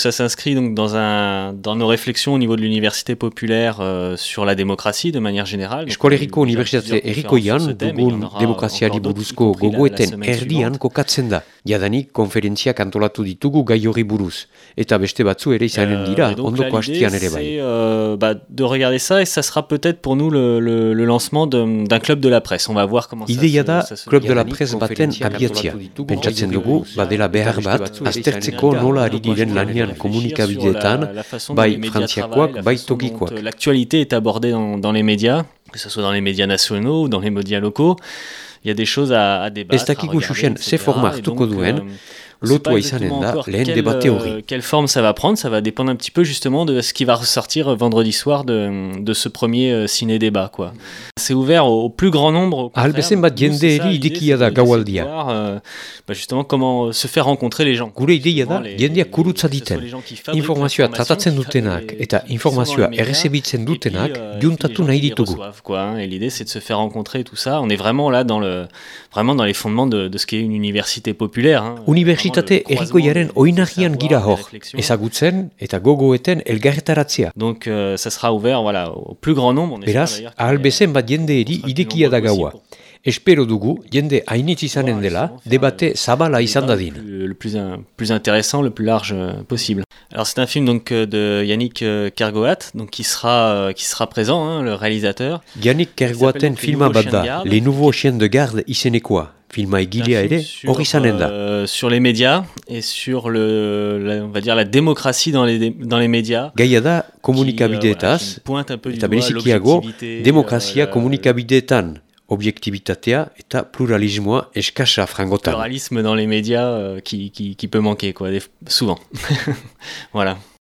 Ça s'inscrit donc dans, un, dans nos réflexions au niveau de l'université populaire euh, sur la démocratie de manière générale. Eskoleriko Unibertsitate Errikoian dugun demokraziari buruzko gogoeten erdian kokatzen da. Jadanik konferentziak antolatu ditugu gai hori buruz. Eta beste batzu ere izanen dira, Euh, ondoko hastian ere bai. euh, bah, de regarder ça et ça sera peut-être pour nous le, le, le lancement d'un club de la presse. On va voir comment ça se, da, ça se Club de la. Presse baten abiatzia. Pentsatzen dugu, badela behar bat, aztertzeko nola ari diren lanian komunikabideetan, La façon dont bai frantziakoak, bai tokikoak. L'actualité est abordée dans, dans les médias, que ce soit dans les médias nationaux ou dans les médias locaux. Il y a des choses à, à débattre. Ez dakigu à regarder, xuxen etc. ze forma hartuko duen, euh, on sait pas lotua exactement izanen da encore lehen quelle, debate euh, quelle forme ça va prendre, ça va dépendre un petit peu justement de ce qui va ressortir vendredi soir de, de ce premier euh, ciné-débat. quoi. C'est ouvert au, au plus grand nombre. au Ahal contraire. bezen bat idekia da gaualdia. euh, bah, justement comment euh, se faire rencontrer les gens. Gure ideia da, kurutza diten. Informazioa tratatzen dutenak eta informazioa errezebitzen dutenak euh, juntatu nahi ditugu. quoi. Et l'idée, c'est de se faire rencontrer tout ça. On est vraiment là dans le, vraiment dans les fondements de, de ce qu'est une université populaire. Hein. identitate errikoiaren oinahian gira hor, ezagutzen eta gogoeten elgarretaratzea. Donc, euh, ça sera ouvert, voilà, au plus grand nombre. Beraz, ahal bezen bat jendeeri idekia da gaua. Espero dugu, jende hainitz izanen dela, debate zabala izan le dadin. plus, le plus, un- plus intéressant, le plus large euh, possible. Alors c'est un film donc euh, de Yannick euh, Kergoat, donc qui sera euh, qui sera présent, hein, le réalisateur. Janik kergoaten filma bat da. Les Nouveaux Chiens de Garde izenekoa. Filma egilea ere, sur, hor izanen da. euh, sur les médias et sur le, la- on va dire la démocratie dans les dans les médias. Gaia da qui, euh, voilà, komunikabideetaz, qui pointe un peu du eta berezikiago, demokrazia euh, la- komunikabideetan, objektibitatea eta pluralismoa eskasa frangotan. pluralisme dans les médias euh, qui, qui, qui peut manquer quoi, souvent. voilà.